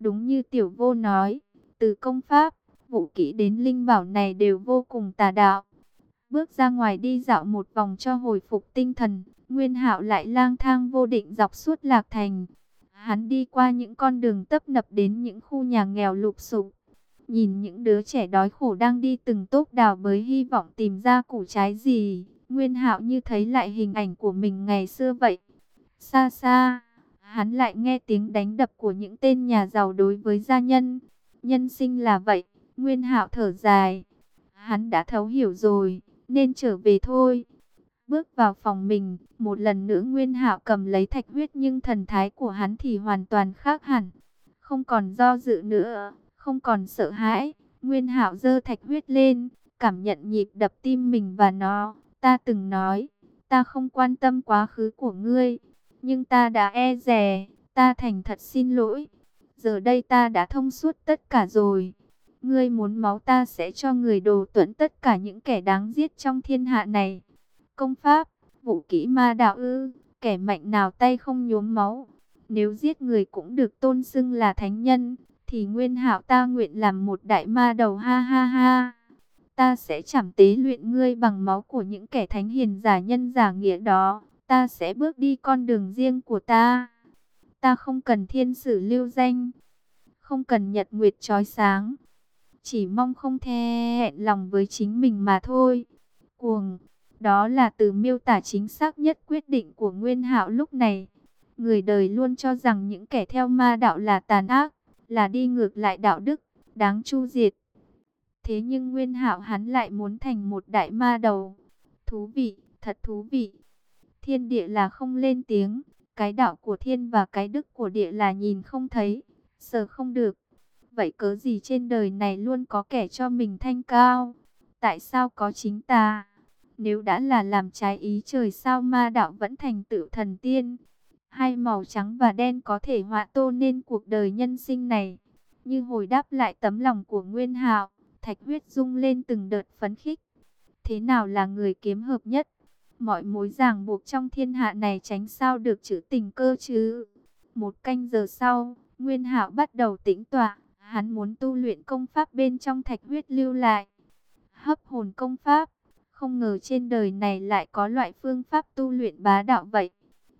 Đúng như tiểu vô nói, từ công pháp, vũ kỹ đến linh bảo này đều vô cùng tà đạo. Bước ra ngoài đi dạo một vòng cho hồi phục tinh thần, Nguyên Hạo lại lang thang vô định dọc suốt Lạc Thành. Hắn đi qua những con đường tấp nập đến những khu nhà nghèo lụp sụp. Nhìn những đứa trẻ đói khổ đang đi từng tốp đào bới hy vọng tìm ra củ trái gì. Nguyên Hạo như thấy lại hình ảnh của mình ngày xưa vậy. Xa xa, hắn lại nghe tiếng đánh đập của những tên nhà giàu đối với gia nhân. Nhân sinh là vậy, Nguyên Hạo thở dài. Hắn đã thấu hiểu rồi, nên trở về thôi. Bước vào phòng mình, một lần nữa Nguyên Hạo cầm lấy thạch huyết nhưng thần thái của hắn thì hoàn toàn khác hẳn. Không còn do dự nữa, không còn sợ hãi. Nguyên Hạo giơ thạch huyết lên, cảm nhận nhịp đập tim mình và nó. Ta từng nói, ta không quan tâm quá khứ của ngươi, nhưng ta đã e dè, ta thành thật xin lỗi. Giờ đây ta đã thông suốt tất cả rồi. Ngươi muốn máu ta sẽ cho người đồ tuẫn tất cả những kẻ đáng giết trong thiên hạ này. Công pháp, vũ kỹ ma đạo ư, kẻ mạnh nào tay không nhuốm máu. Nếu giết người cũng được tôn xưng là thánh nhân, thì nguyên hạo ta nguyện làm một đại ma đầu ha ha ha. Ta sẽ chẳng tế luyện ngươi bằng máu của những kẻ thánh hiền giả nhân giả nghĩa đó. Ta sẽ bước đi con đường riêng của ta. Ta không cần thiên sử lưu danh. Không cần nhật nguyệt trói sáng. Chỉ mong không thè hẹn lòng với chính mình mà thôi. Cuồng. Đó là từ miêu tả chính xác nhất quyết định của Nguyên Hạo lúc này. Người đời luôn cho rằng những kẻ theo ma đạo là tàn ác, là đi ngược lại đạo đức, đáng chu diệt. Thế nhưng Nguyên Hạo hắn lại muốn thành một đại ma đầu. Thú vị, thật thú vị. Thiên địa là không lên tiếng, cái đạo của thiên và cái đức của địa là nhìn không thấy, sờ không được. Vậy cớ gì trên đời này luôn có kẻ cho mình thanh cao? Tại sao có chính ta? Nếu đã là làm trái ý trời sao ma đạo vẫn thành tựu thần tiên? Hai màu trắng và đen có thể họa tô nên cuộc đời nhân sinh này. Như hồi đáp lại tấm lòng của Nguyên Hạo, thạch huyết rung lên từng đợt phấn khích. Thế nào là người kiếm hợp nhất? Mọi mối ràng buộc trong thiên hạ này tránh sao được chữ tình cơ chứ? Một canh giờ sau, Nguyên Hạo bắt đầu tĩnh tọa, hắn muốn tu luyện công pháp bên trong thạch huyết lưu lại. Hấp hồn công pháp, không ngờ trên đời này lại có loại phương pháp tu luyện bá đạo vậy.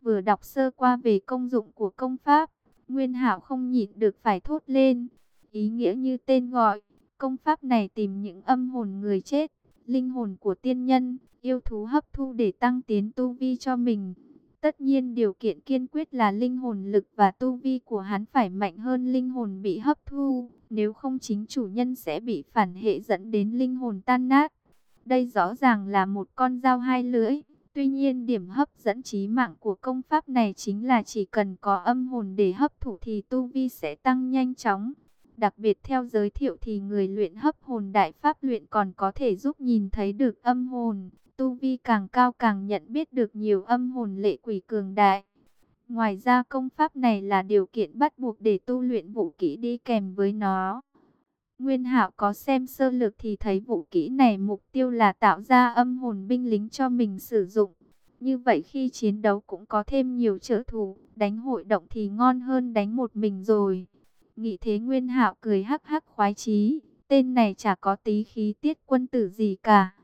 Vừa đọc sơ qua về công dụng của công pháp, Nguyên Hạo không nhịn được phải thốt lên. Ý nghĩa như tên gọi, công pháp này tìm những âm hồn người chết, linh hồn của tiên nhân, yêu thú hấp thu để tăng tiến tu vi cho mình. Tất nhiên điều kiện kiên quyết là linh hồn lực và tu vi của hắn phải mạnh hơn linh hồn bị hấp thu, nếu không chính chủ nhân sẽ bị phản hệ dẫn đến linh hồn tan nát. Đây rõ ràng là một con dao hai lưỡi. Tuy nhiên điểm hấp dẫn trí mạng của công pháp này chính là chỉ cần có âm hồn để hấp thụ thì tu vi sẽ tăng nhanh chóng. Đặc biệt theo giới thiệu thì người luyện hấp hồn đại pháp luyện còn có thể giúp nhìn thấy được âm hồn. Tu vi càng cao càng nhận biết được nhiều âm hồn lệ quỷ cường đại. Ngoài ra công pháp này là điều kiện bắt buộc để tu luyện vũ kỹ đi kèm với nó. Nguyên Hạo có xem sơ lược thì thấy vũ kỹ này mục tiêu là tạo ra âm hồn binh lính cho mình sử dụng. Như vậy khi chiến đấu cũng có thêm nhiều trợ thủ, đánh hội động thì ngon hơn đánh một mình rồi. Nghĩ thế Nguyên Hạo cười hắc hắc khoái chí, tên này chả có tí khí tiết quân tử gì cả.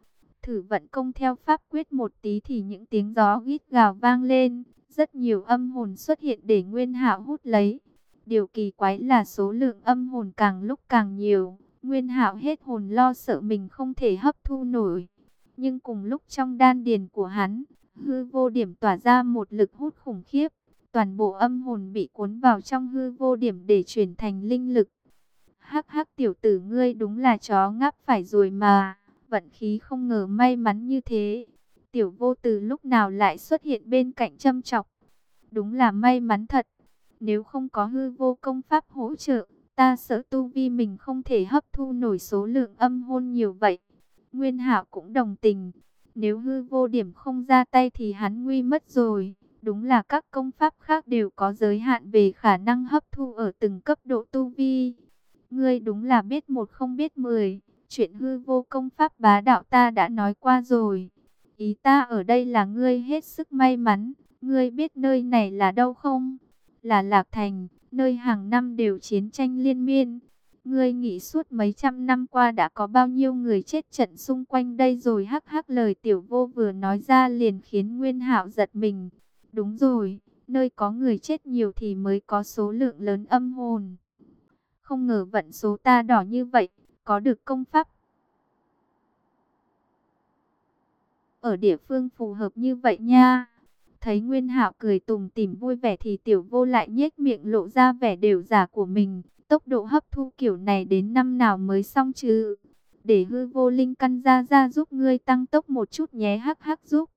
Thử vận công theo pháp quyết một tí thì những tiếng gió gít gào vang lên, rất nhiều âm hồn xuất hiện để Nguyên Hạo hút lấy. Điều kỳ quái là số lượng âm hồn càng lúc càng nhiều. Nguyên hạo hết hồn lo sợ mình không thể hấp thu nổi. Nhưng cùng lúc trong đan điền của hắn, hư vô điểm tỏa ra một lực hút khủng khiếp. Toàn bộ âm hồn bị cuốn vào trong hư vô điểm để chuyển thành linh lực. Hắc hắc tiểu tử ngươi đúng là chó ngáp phải rồi mà. Vận khí không ngờ may mắn như thế. Tiểu vô từ lúc nào lại xuất hiện bên cạnh châm chọc. Đúng là may mắn thật. Nếu không có hư vô công pháp hỗ trợ, ta sợ tu vi mình không thể hấp thu nổi số lượng âm hôn nhiều vậy. Nguyên Hạo cũng đồng tình, nếu hư vô điểm không ra tay thì hắn nguy mất rồi. Đúng là các công pháp khác đều có giới hạn về khả năng hấp thu ở từng cấp độ tu vi. Ngươi đúng là biết một không biết mười, chuyện hư vô công pháp bá đạo ta đã nói qua rồi. Ý ta ở đây là ngươi hết sức may mắn, ngươi biết nơi này là đâu không? là Lạc Thành, nơi hàng năm đều chiến tranh liên miên. Ngươi nghĩ suốt mấy trăm năm qua đã có bao nhiêu người chết trận xung quanh đây rồi hắc hắc lời tiểu vô vừa nói ra liền khiến Nguyên Hạo giật mình. Đúng rồi, nơi có người chết nhiều thì mới có số lượng lớn âm hồn. Không ngờ vận số ta đỏ như vậy, có được công pháp. Ở địa phương phù hợp như vậy nha. Thấy Nguyên Hạo cười tùng tìm vui vẻ thì tiểu vô lại nhếch miệng lộ ra vẻ đều giả của mình. Tốc độ hấp thu kiểu này đến năm nào mới xong chứ? Để hư vô linh căn ra ra giúp ngươi tăng tốc một chút nhé, hắc hắc giúp.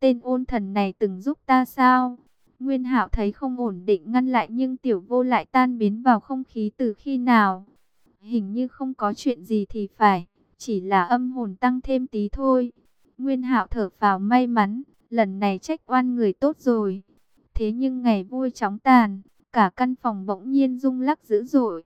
Tên ôn thần này từng giúp ta sao? Nguyên Hạo thấy không ổn định ngăn lại nhưng tiểu vô lại tan biến vào không khí từ khi nào. Hình như không có chuyện gì thì phải, chỉ là âm hồn tăng thêm tí thôi. Nguyên Hạo thở phào may mắn, lần này trách oan người tốt rồi. Thế nhưng ngày vui chóng tàn, cả căn phòng bỗng nhiên rung lắc dữ dội.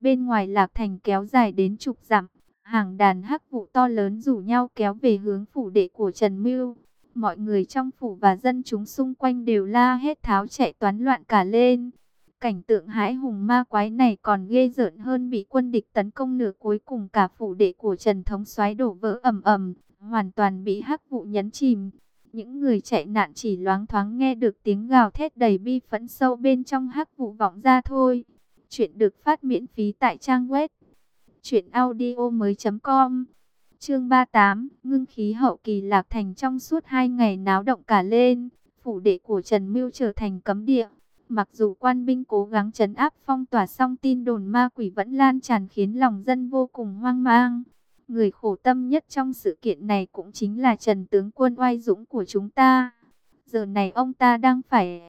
Bên ngoài Lạc Thành kéo dài đến chục dặm, hàng đàn hắc vụ to lớn rủ nhau kéo về hướng phủ đệ của Trần Mưu. Mọi người trong phủ và dân chúng xung quanh đều la hết tháo chạy toán loạn cả lên. Cảnh tượng hãi hùng ma quái này còn ghê rợn hơn bị quân địch tấn công nửa cuối cùng cả phủ đệ của Trần Thống xoáy đổ vỡ ầm ầm, hoàn toàn bị hắc vụ nhấn chìm. Những người chạy nạn chỉ loáng thoáng nghe được tiếng gào thét đầy bi phẫn sâu bên trong hắc vụ vọng ra thôi. Chuyện được phát miễn phí tại trang web chuyệnaudio mới.com Chương 38, ngưng khí hậu kỳ lạc thành trong suốt hai ngày náo động cả lên, phủ đệ của Trần Mưu trở thành cấm địa. Mặc dù quan binh cố gắng trấn áp phong tỏa song tin đồn ma quỷ vẫn lan tràn khiến lòng dân vô cùng hoang mang. Người khổ tâm nhất trong sự kiện này cũng chính là Trần Tướng Quân oai dũng của chúng ta. Giờ này ông ta đang phải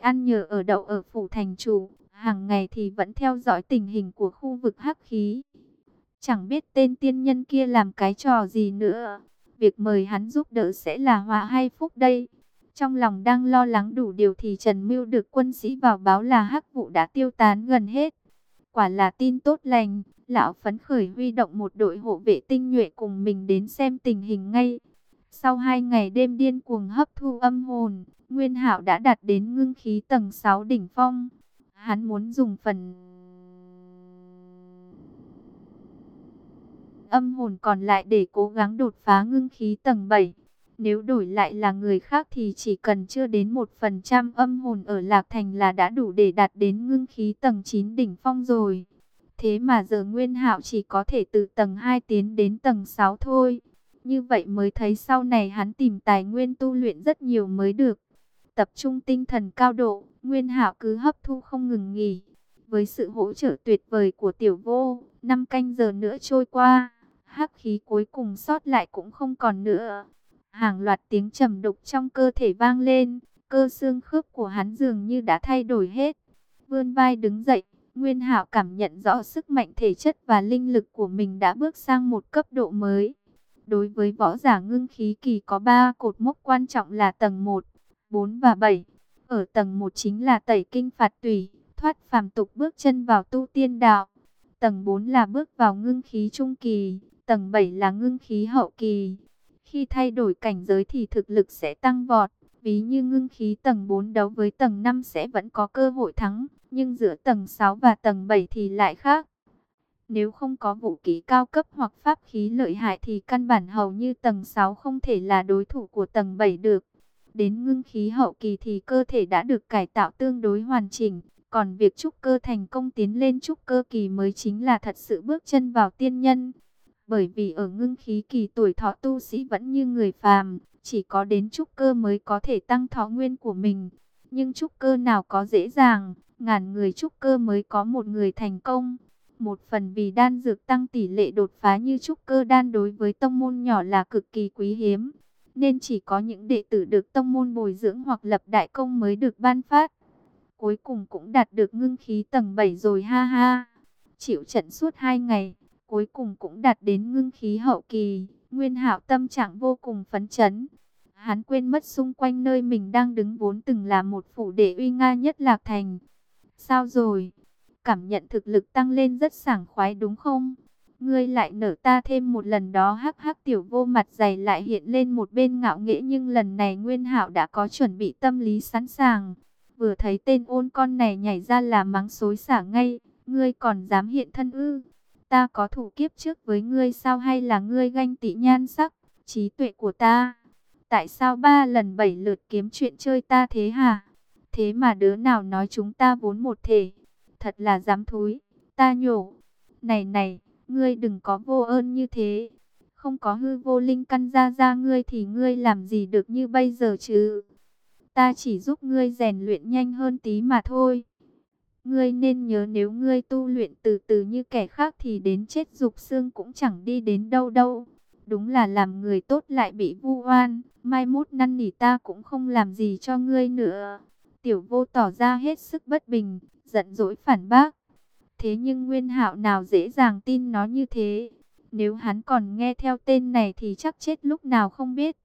ăn nhờ ở đậu ở phủ thành chủ hàng ngày thì vẫn theo dõi tình hình của khu vực hắc khí. Chẳng biết tên tiên nhân kia làm cái trò gì nữa. Việc mời hắn giúp đỡ sẽ là hòa hay phúc đây. Trong lòng đang lo lắng đủ điều thì Trần Mưu được quân sĩ vào báo là hắc vụ đã tiêu tán gần hết. Quả là tin tốt lành, lão phấn khởi huy động một đội hộ vệ tinh nhuệ cùng mình đến xem tình hình ngay. Sau hai ngày đêm điên cuồng hấp thu âm hồn, Nguyên Hạo đã đạt đến ngưng khí tầng 6 đỉnh phong. Hắn muốn dùng phần âm hồn còn lại để cố gắng đột phá ngưng khí tầng 7. Nếu đổi lại là người khác thì chỉ cần chưa đến 1% âm hồn ở Lạc Thành là đã đủ để đạt đến ngưng khí tầng 9 đỉnh phong rồi. Thế mà giờ Nguyên Hạo chỉ có thể từ tầng 2 tiến đến tầng 6 thôi. Như vậy mới thấy sau này hắn tìm tài nguyên tu luyện rất nhiều mới được. Tập trung tinh thần cao độ, Nguyên Hạo cứ hấp thu không ngừng nghỉ. Với sự hỗ trợ tuyệt vời của tiểu vô, năm canh giờ nữa trôi qua, hắc khí cuối cùng sót lại cũng không còn nữa. Hàng loạt tiếng trầm đục trong cơ thể vang lên, cơ xương khớp của hắn dường như đã thay đổi hết. Vươn vai đứng dậy, Nguyên Hạo cảm nhận rõ sức mạnh thể chất và linh lực của mình đã bước sang một cấp độ mới. Đối với võ giả ngưng khí kỳ có 3 cột mốc quan trọng là tầng 1, 4 và 7. Ở tầng 1 chính là tẩy kinh phạt tùy, thoát phàm tục bước chân vào tu tiên đạo. Tầng 4 là bước vào ngưng khí trung kỳ, tầng 7 là ngưng khí hậu kỳ. Khi thay đổi cảnh giới thì thực lực sẽ tăng vọt, ví như ngưng khí tầng 4 đấu với tầng 5 sẽ vẫn có cơ hội thắng, nhưng giữa tầng 6 và tầng 7 thì lại khác. Nếu không có vũ khí cao cấp hoặc pháp khí lợi hại thì căn bản hầu như tầng 6 không thể là đối thủ của tầng 7 được. Đến ngưng khí hậu kỳ thì cơ thể đã được cải tạo tương đối hoàn chỉnh. Còn việc trúc cơ thành công tiến lên trúc cơ kỳ mới chính là thật sự bước chân vào tiên nhân. Bởi vì ở ngưng khí kỳ tuổi thọ tu sĩ vẫn như người phàm, chỉ có đến trúc cơ mới có thể tăng thọ nguyên của mình. Nhưng trúc cơ nào có dễ dàng, ngàn người trúc cơ mới có một người thành công. Một phần vì đan dược tăng tỷ lệ đột phá như trúc cơ đan đối với tông môn nhỏ là cực kỳ quý hiếm nên chỉ có những đệ tử được tông môn bồi dưỡng hoặc lập đại công mới được ban phát. Cuối cùng cũng đạt được ngưng khí tầng 7 rồi ha ha. Chịu trận suốt 2 ngày, cuối cùng cũng đạt đến ngưng khí hậu kỳ. Nguyên hạo tâm trạng vô cùng phấn chấn. Hắn quên mất xung quanh nơi mình đang đứng vốn từng là một phủ đệ uy nga nhất lạc thành. Sao rồi? Cảm nhận thực lực tăng lên rất sảng khoái đúng không? ngươi lại nở ta thêm một lần đó hắc hắc tiểu vô mặt dày lại hiện lên một bên ngạo nghễ nhưng lần này Nguyên Hạo đã có chuẩn bị tâm lý sẵn sàng. Vừa thấy tên ôn con này nhảy ra là mắng xối xả ngay, ngươi còn dám hiện thân ư? Ta có thủ kiếp trước với ngươi sao hay là ngươi ganh tị nhan sắc, trí tuệ của ta? Tại sao ba lần bảy lượt kiếm chuyện chơi ta thế hả? Thế mà đứa nào nói chúng ta vốn một thể? Thật là dám thúi, ta nhổ. Này này, ngươi đừng có vô ơn như thế. Không có hư vô linh căn ra ra ngươi thì ngươi làm gì được như bây giờ chứ? Ta chỉ giúp ngươi rèn luyện nhanh hơn tí mà thôi. Ngươi nên nhớ nếu ngươi tu luyện từ từ như kẻ khác thì đến chết dục xương cũng chẳng đi đến đâu đâu. Đúng là làm người tốt lại bị vu oan, mai mốt năn nỉ ta cũng không làm gì cho ngươi nữa. Tiểu vô tỏ ra hết sức bất bình, giận dỗi phản bác. Thế nhưng Nguyên Hạo nào dễ dàng tin nó như thế. Nếu hắn còn nghe theo tên này thì chắc chết lúc nào không biết.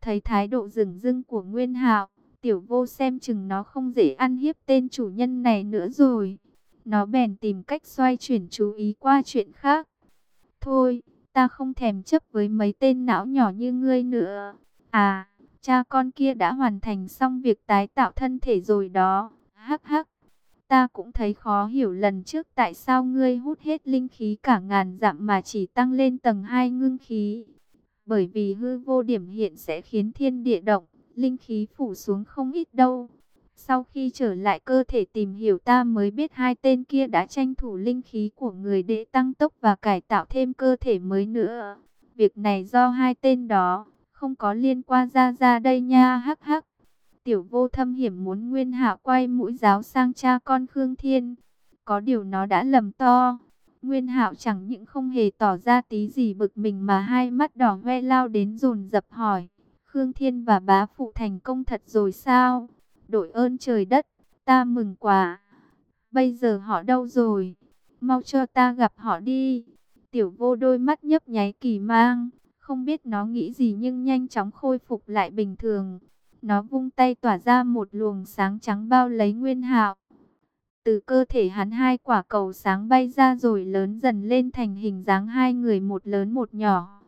Thấy thái độ rừng rưng của Nguyên Hạo, tiểu vô xem chừng nó không dễ ăn hiếp tên chủ nhân này nữa rồi. Nó bèn tìm cách xoay chuyển chú ý qua chuyện khác. Thôi, ta không thèm chấp với mấy tên não nhỏ như ngươi nữa. À, cha con kia đã hoàn thành xong việc tái tạo thân thể rồi đó. Hắc hắc. Ta cũng thấy khó hiểu lần trước tại sao ngươi hút hết linh khí cả ngàn dặm mà chỉ tăng lên tầng 2 ngưng khí. Bởi vì hư vô điểm hiện sẽ khiến thiên địa động, linh khí phủ xuống không ít đâu. Sau khi trở lại cơ thể tìm hiểu ta mới biết hai tên kia đã tranh thủ linh khí của người để tăng tốc và cải tạo thêm cơ thể mới nữa. Việc này do hai tên đó, không có liên quan ra ra đây nha hắc hắc. Tiểu vô thâm hiểm muốn Nguyên Hạ quay mũi giáo sang cha con Khương Thiên. Có điều nó đã lầm to. Nguyên Hạo chẳng những không hề tỏ ra tí gì bực mình mà hai mắt đỏ hoe lao đến dồn dập hỏi. Khương Thiên và bá phụ thành công thật rồi sao? Đội ơn trời đất, ta mừng quá. Bây giờ họ đâu rồi? Mau cho ta gặp họ đi. Tiểu vô đôi mắt nhấp nháy kỳ mang. Không biết nó nghĩ gì nhưng nhanh chóng khôi phục lại bình thường. Nó vung tay tỏa ra một luồng sáng trắng bao lấy Nguyên Hạo. Từ cơ thể hắn hai quả cầu sáng bay ra rồi lớn dần lên thành hình dáng hai người một lớn một nhỏ.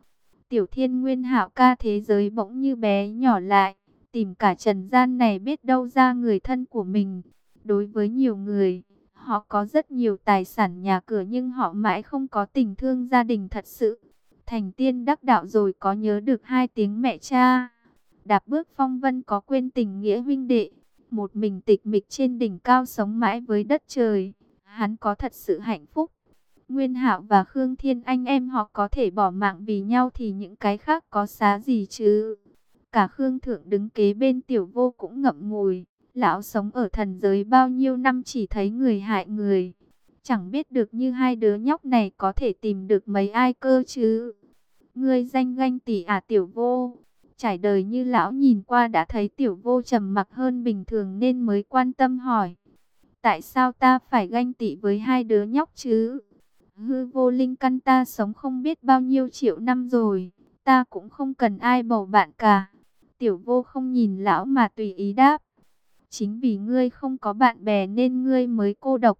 Tiểu Thiên Nguyên Hạo ca thế giới bỗng như bé nhỏ lại, tìm cả trần gian này biết đâu ra người thân của mình. Đối với nhiều người, họ có rất nhiều tài sản nhà cửa nhưng họ mãi không có tình thương gia đình thật sự. Thành tiên đắc đạo rồi có nhớ được hai tiếng mẹ cha đạp bước phong vân có quên tình nghĩa huynh đệ, một mình tịch mịch trên đỉnh cao sống mãi với đất trời, hắn có thật sự hạnh phúc. Nguyên Hạo và Khương Thiên Anh em họ có thể bỏ mạng vì nhau thì những cái khác có xá gì chứ? Cả Khương Thượng đứng kế bên tiểu vô cũng ngậm ngùi, lão sống ở thần giới bao nhiêu năm chỉ thấy người hại người. Chẳng biết được như hai đứa nhóc này có thể tìm được mấy ai cơ chứ? Ngươi danh ganh tỷ à tiểu vô, Trải đời như lão nhìn qua đã thấy tiểu vô trầm mặc hơn bình thường nên mới quan tâm hỏi. Tại sao ta phải ganh tị với hai đứa nhóc chứ? Hư vô linh căn ta sống không biết bao nhiêu triệu năm rồi. Ta cũng không cần ai bầu bạn cả. Tiểu vô không nhìn lão mà tùy ý đáp. Chính vì ngươi không có bạn bè nên ngươi mới cô độc.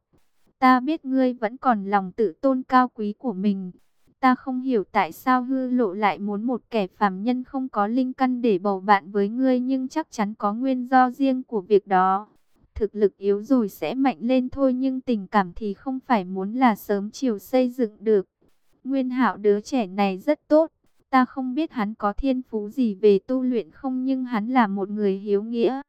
Ta biết ngươi vẫn còn lòng tự tôn cao quý của mình. Ta không hiểu tại sao hư lộ lại muốn một kẻ phàm nhân không có linh căn để bầu bạn với ngươi nhưng chắc chắn có nguyên do riêng của việc đó. Thực lực yếu rồi sẽ mạnh lên thôi nhưng tình cảm thì không phải muốn là sớm chiều xây dựng được. Nguyên hạo đứa trẻ này rất tốt. Ta không biết hắn có thiên phú gì về tu luyện không nhưng hắn là một người hiếu nghĩa.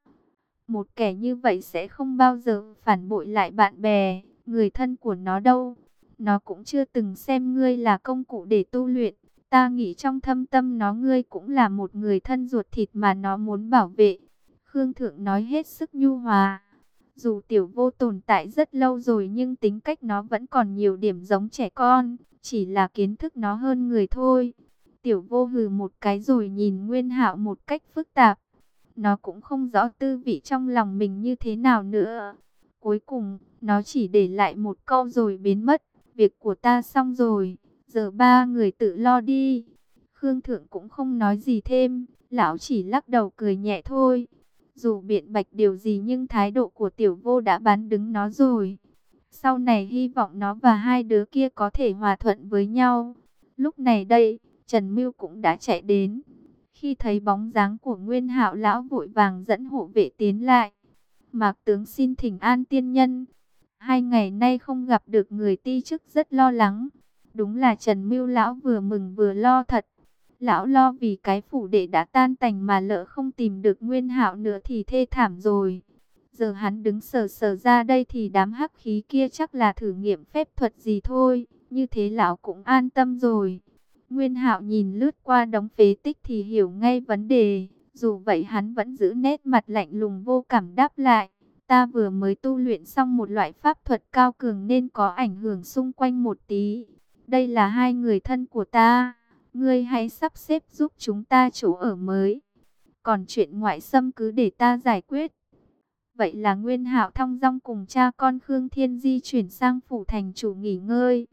Một kẻ như vậy sẽ không bao giờ phản bội lại bạn bè, người thân của nó đâu. Nó cũng chưa từng xem ngươi là công cụ để tu luyện. Ta nghĩ trong thâm tâm nó ngươi cũng là một người thân ruột thịt mà nó muốn bảo vệ. Khương Thượng nói hết sức nhu hòa. Dù tiểu vô tồn tại rất lâu rồi nhưng tính cách nó vẫn còn nhiều điểm giống trẻ con. Chỉ là kiến thức nó hơn người thôi. Tiểu vô hừ một cái rồi nhìn Nguyên hạo một cách phức tạp. Nó cũng không rõ tư vị trong lòng mình như thế nào nữa. Cuối cùng, nó chỉ để lại một câu rồi biến mất việc của ta xong rồi, giờ ba người tự lo đi. Khương Thượng cũng không nói gì thêm, lão chỉ lắc đầu cười nhẹ thôi. Dù biện bạch điều gì nhưng thái độ của tiểu vô đã bán đứng nó rồi. Sau này hy vọng nó và hai đứa kia có thể hòa thuận với nhau. Lúc này đây, Trần Mưu cũng đã chạy đến. Khi thấy bóng dáng của Nguyên Hạo lão vội vàng dẫn hộ vệ tiến lại. Mạc tướng xin thỉnh an tiên nhân. Hai ngày nay không gặp được người ti chức rất lo lắng. Đúng là Trần Mưu lão vừa mừng vừa lo thật. Lão lo vì cái phủ đệ đã tan tành mà lỡ không tìm được Nguyên Hạo nữa thì thê thảm rồi. Giờ hắn đứng sờ sờ ra đây thì đám hắc khí kia chắc là thử nghiệm phép thuật gì thôi. Như thế lão cũng an tâm rồi. Nguyên Hạo nhìn lướt qua đống phế tích thì hiểu ngay vấn đề. Dù vậy hắn vẫn giữ nét mặt lạnh lùng vô cảm đáp lại. Ta vừa mới tu luyện xong một loại pháp thuật cao cường nên có ảnh hưởng xung quanh một tí. Đây là hai người thân của ta. Ngươi hãy sắp xếp giúp chúng ta chỗ ở mới. Còn chuyện ngoại xâm cứ để ta giải quyết. Vậy là Nguyên Hạo thong dong cùng cha con Khương Thiên di chuyển sang phủ thành chủ nghỉ ngơi.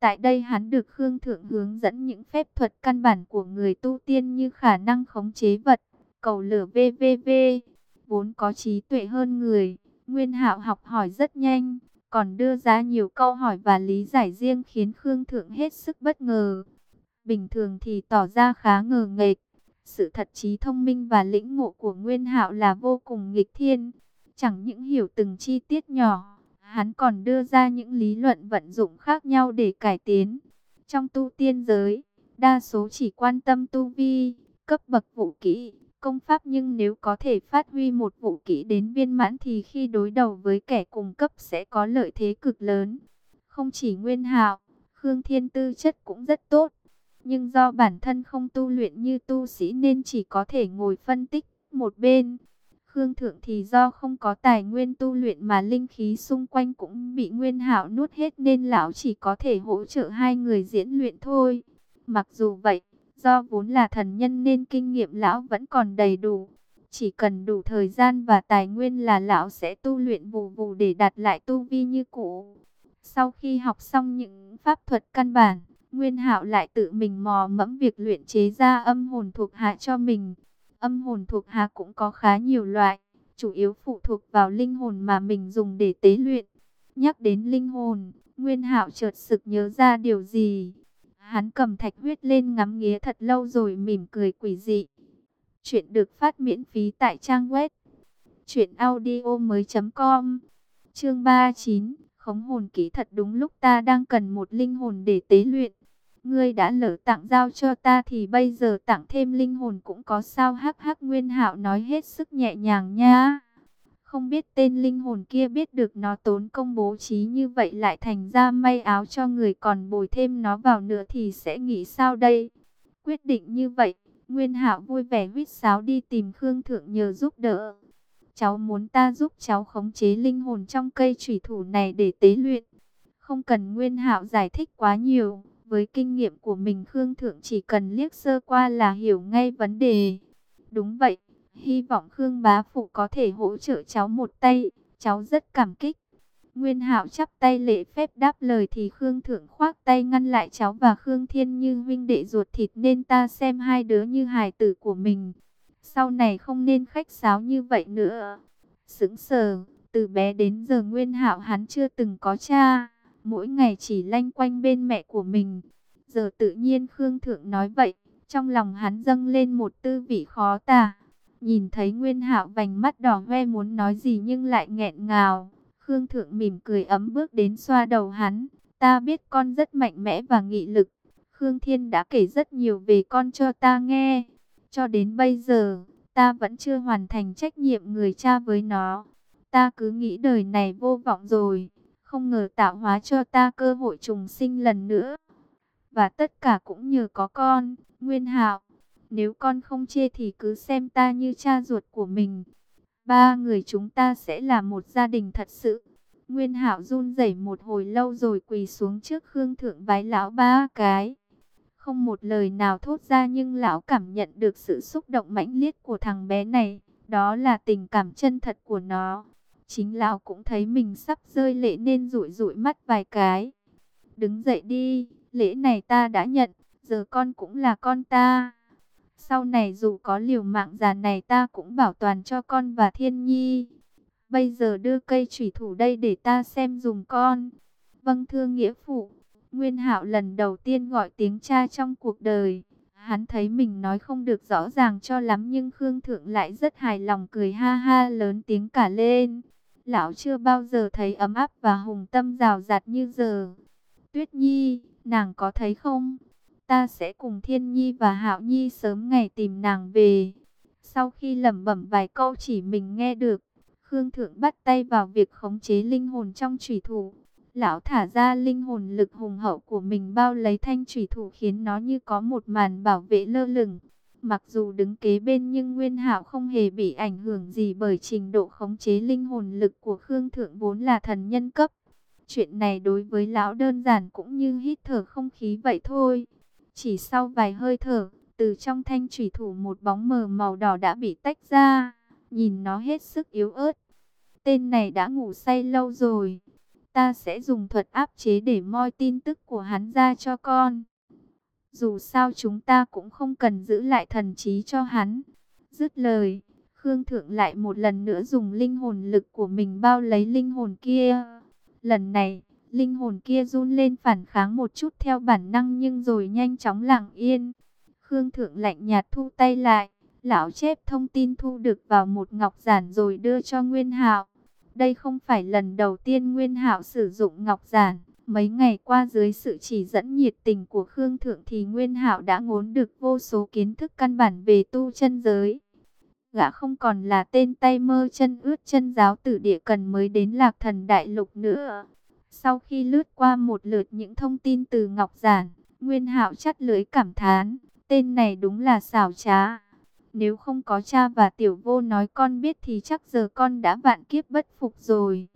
Tại đây hắn được Khương Thượng hướng dẫn những phép thuật căn bản của người tu tiên như khả năng khống chế vật, cầu lửa VVV, vốn có trí tuệ hơn người. Nguyên Hạo học hỏi rất nhanh, còn đưa ra nhiều câu hỏi và lý giải riêng khiến Khương Thượng hết sức bất ngờ. Bình thường thì tỏ ra khá ngờ nghệch, sự thật trí thông minh và lĩnh ngộ của Nguyên Hạo là vô cùng nghịch thiên, chẳng những hiểu từng chi tiết nhỏ Hắn còn đưa ra những lý luận vận dụng khác nhau để cải tiến. Trong tu tiên giới, đa số chỉ quan tâm tu vi, cấp bậc vũ kỹ, công pháp nhưng nếu có thể phát huy một vũ kỹ đến viên mãn thì khi đối đầu với kẻ cùng cấp sẽ có lợi thế cực lớn. Không chỉ Nguyên Hạo, Khương Thiên tư chất cũng rất tốt, nhưng do bản thân không tu luyện như tu sĩ nên chỉ có thể ngồi phân tích một bên. Khương Thượng thì do không có tài nguyên tu luyện mà linh khí xung quanh cũng bị Nguyên Hạo nuốt hết nên lão chỉ có thể hỗ trợ hai người diễn luyện thôi. Mặc dù vậy, do vốn là thần nhân nên kinh nghiệm lão vẫn còn đầy đủ. Chỉ cần đủ thời gian và tài nguyên là lão sẽ tu luyện vù vù để đạt lại tu vi như cũ. Sau khi học xong những pháp thuật căn bản, Nguyên Hạo lại tự mình mò mẫm việc luyện chế ra âm hồn thuộc hạ cho mình. Âm hồn thuộc hạ cũng có khá nhiều loại, chủ yếu phụ thuộc vào linh hồn mà mình dùng để tế luyện. Nhắc đến linh hồn, Nguyên Hạo chợt sực nhớ ra điều gì. Hắn cầm thạch huyết lên ngắm nghía thật lâu rồi mỉm cười quỷ dị. Chuyện được phát miễn phí tại trang web truyệnaudiomoi.com. Chương 39, khống hồn kỹ thật đúng lúc ta đang cần một linh hồn để tế luyện. Ngươi đã lỡ tặng giao cho ta thì bây giờ tặng thêm linh hồn cũng có sao hắc hắc Nguyên Hạo nói hết sức nhẹ nhàng nha. Không biết tên linh hồn kia biết được nó tốn công bố trí như vậy lại thành ra may áo cho người còn bồi thêm nó vào nữa thì sẽ nghĩ sao đây? Quyết định như vậy, Nguyên Hạo vui vẻ huýt sáo đi tìm Khương Thượng nhờ giúp đỡ. Cháu muốn ta giúp cháu khống chế linh hồn trong cây thủy thủ này để tế luyện. Không cần Nguyên Hạo giải thích quá nhiều với kinh nghiệm của mình Khương Thượng chỉ cần liếc sơ qua là hiểu ngay vấn đề. Đúng vậy, hy vọng Khương Bá Phụ có thể hỗ trợ cháu một tay, cháu rất cảm kích. Nguyên Hạo chắp tay lễ phép đáp lời thì Khương Thượng khoác tay ngăn lại cháu và Khương Thiên như huynh đệ ruột thịt nên ta xem hai đứa như hài tử của mình. Sau này không nên khách sáo như vậy nữa. Sững sờ, từ bé đến giờ Nguyên Hạo hắn chưa từng có cha mỗi ngày chỉ lanh quanh bên mẹ của mình. Giờ tự nhiên Khương Thượng nói vậy, trong lòng hắn dâng lên một tư vị khó tả. Nhìn thấy Nguyên Hạo vành mắt đỏ hoe muốn nói gì nhưng lại nghẹn ngào. Khương Thượng mỉm cười ấm bước đến xoa đầu hắn. Ta biết con rất mạnh mẽ và nghị lực. Khương Thiên đã kể rất nhiều về con cho ta nghe. Cho đến bây giờ, ta vẫn chưa hoàn thành trách nhiệm người cha với nó. Ta cứ nghĩ đời này vô vọng rồi không ngờ tạo hóa cho ta cơ hội trùng sinh lần nữa. Và tất cả cũng nhờ có con, Nguyên Hạo. Nếu con không chê thì cứ xem ta như cha ruột của mình. Ba người chúng ta sẽ là một gia đình thật sự. Nguyên Hạo run rẩy một hồi lâu rồi quỳ xuống trước Khương Thượng vái lão ba cái. Không một lời nào thốt ra nhưng lão cảm nhận được sự xúc động mãnh liệt của thằng bé này. Đó là tình cảm chân thật của nó. Chính lão cũng thấy mình sắp rơi lệ nên rụi rụi mắt vài cái. Đứng dậy đi, lễ này ta đã nhận, giờ con cũng là con ta. Sau này dù có liều mạng già này ta cũng bảo toàn cho con và thiên nhi. Bây giờ đưa cây thủy thủ đây để ta xem dùng con. Vâng thưa nghĩa phụ, Nguyên Hạo lần đầu tiên gọi tiếng cha trong cuộc đời. Hắn thấy mình nói không được rõ ràng cho lắm nhưng Khương Thượng lại rất hài lòng cười ha ha lớn tiếng cả lên. Lão chưa bao giờ thấy ấm áp và hùng tâm rào rạt như giờ. Tuyết Nhi, nàng có thấy không? Ta sẽ cùng Thiên Nhi và Hạo Nhi sớm ngày tìm nàng về. Sau khi lẩm bẩm vài câu chỉ mình nghe được, Khương Thượng bắt tay vào việc khống chế linh hồn trong thủy thủ. Lão thả ra linh hồn lực hùng hậu của mình bao lấy thanh thủy thủ khiến nó như có một màn bảo vệ lơ lửng. Mặc dù đứng kế bên nhưng Nguyên Hạo không hề bị ảnh hưởng gì bởi trình độ khống chế linh hồn lực của Khương Thượng vốn là thần nhân cấp. Chuyện này đối với lão đơn giản cũng như hít thở không khí vậy thôi. Chỉ sau vài hơi thở, từ trong thanh thủy thủ một bóng mờ màu đỏ đã bị tách ra, nhìn nó hết sức yếu ớt. Tên này đã ngủ say lâu rồi. Ta sẽ dùng thuật áp chế để moi tin tức của hắn ra cho con. Dù sao chúng ta cũng không cần giữ lại thần trí cho hắn. Dứt lời, Khương Thượng lại một lần nữa dùng linh hồn lực của mình bao lấy linh hồn kia. Lần này, linh hồn kia run lên phản kháng một chút theo bản năng nhưng rồi nhanh chóng lặng yên. Khương Thượng lạnh nhạt thu tay lại, lão chép thông tin thu được vào một ngọc giản rồi đưa cho Nguyên Hạo. Đây không phải lần đầu tiên Nguyên Hạo sử dụng ngọc giản. Mấy ngày qua dưới sự chỉ dẫn nhiệt tình của Khương Thượng thì Nguyên Hạo đã ngốn được vô số kiến thức căn bản về tu chân giới. Gã không còn là tên tay mơ chân ướt chân giáo tử địa cần mới đến lạc thần đại lục nữa. Sau khi lướt qua một lượt những thông tin từ Ngọc Giản, Nguyên Hạo chắt lưới cảm thán, tên này đúng là xảo trá. Nếu không có cha và tiểu vô nói con biết thì chắc giờ con đã vạn kiếp bất phục rồi.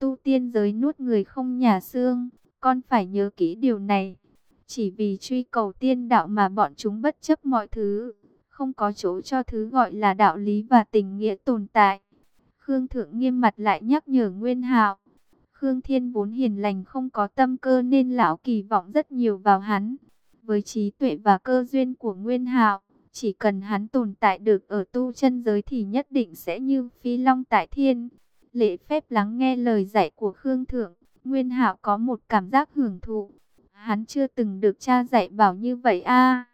Tu tiên giới nuốt người không nhà xương, con phải nhớ kỹ điều này. Chỉ vì truy cầu tiên đạo mà bọn chúng bất chấp mọi thứ, không có chỗ cho thứ gọi là đạo lý và tình nghĩa tồn tại. Khương Thượng nghiêm mặt lại nhắc nhở Nguyên Hạo. Khương Thiên vốn hiền lành không có tâm cơ nên lão kỳ vọng rất nhiều vào hắn. Với trí tuệ và cơ duyên của Nguyên Hạo, chỉ cần hắn tồn tại được ở tu chân giới thì nhất định sẽ như phi long tại thiên. Lễ phép lắng nghe lời dạy của Khương Thượng, Nguyên Hạo có một cảm giác hưởng thụ. Hắn chưa từng được cha dạy bảo như vậy a.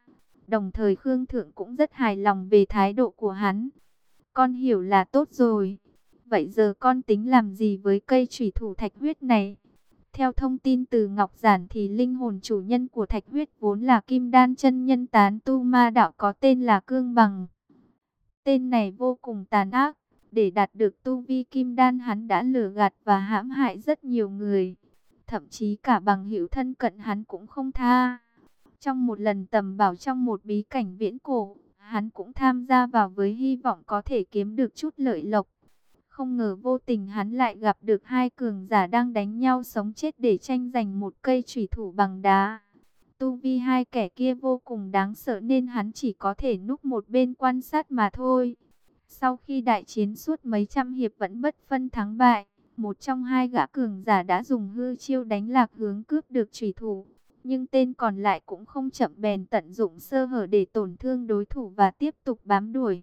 Đồng thời Khương Thượng cũng rất hài lòng về thái độ của hắn. Con hiểu là tốt rồi. Vậy giờ con tính làm gì với cây thủy thủ thạch huyết này? Theo thông tin từ Ngọc Giản thì linh hồn chủ nhân của thạch huyết vốn là Kim Đan chân nhân tán tu ma đạo có tên là Cương Bằng. Tên này vô cùng tàn ác. Để đạt được tu vi Kim Đan hắn đã lừa gạt và hãm hại rất nhiều người. Thậm chí cả bằng hữu thân cận hắn cũng không tha. Trong một lần tầm bảo trong một bí cảnh viễn cổ, hắn cũng tham gia vào với hy vọng có thể kiếm được chút lợi lộc. Không ngờ vô tình hắn lại gặp được hai cường giả đang đánh nhau sống chết để tranh giành một cây thủy thủ bằng đá. Tu vi hai kẻ kia vô cùng đáng sợ nên hắn chỉ có thể núp một bên quan sát mà thôi. Sau khi đại chiến suốt mấy trăm hiệp vẫn bất phân thắng bại, một trong hai gã cường giả đã dùng hư chiêu đánh lạc hướng cướp được thủy thủ. Nhưng tên còn lại cũng không chậm bèn tận dụng sơ hở để tổn thương đối thủ và tiếp tục bám đuổi.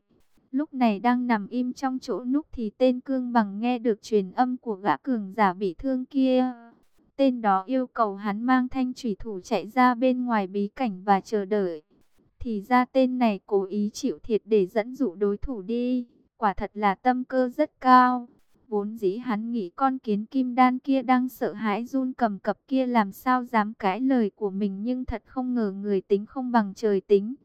Lúc này đang nằm im trong chỗ núp thì tên cương bằng nghe được truyền âm của gã cường giả bị thương kia. Tên đó yêu cầu hắn mang thanh thủy thủ chạy ra bên ngoài bí cảnh và chờ đợi. Thì ra tên này cố ý chịu thiệt để dẫn dụ đối thủ đi. Quả thật là tâm cơ rất cao. Vốn dĩ hắn nghĩ con kiến kim đan kia đang sợ hãi run cầm cập kia làm sao dám cãi lời của mình nhưng thật không ngờ người tính không bằng trời tính.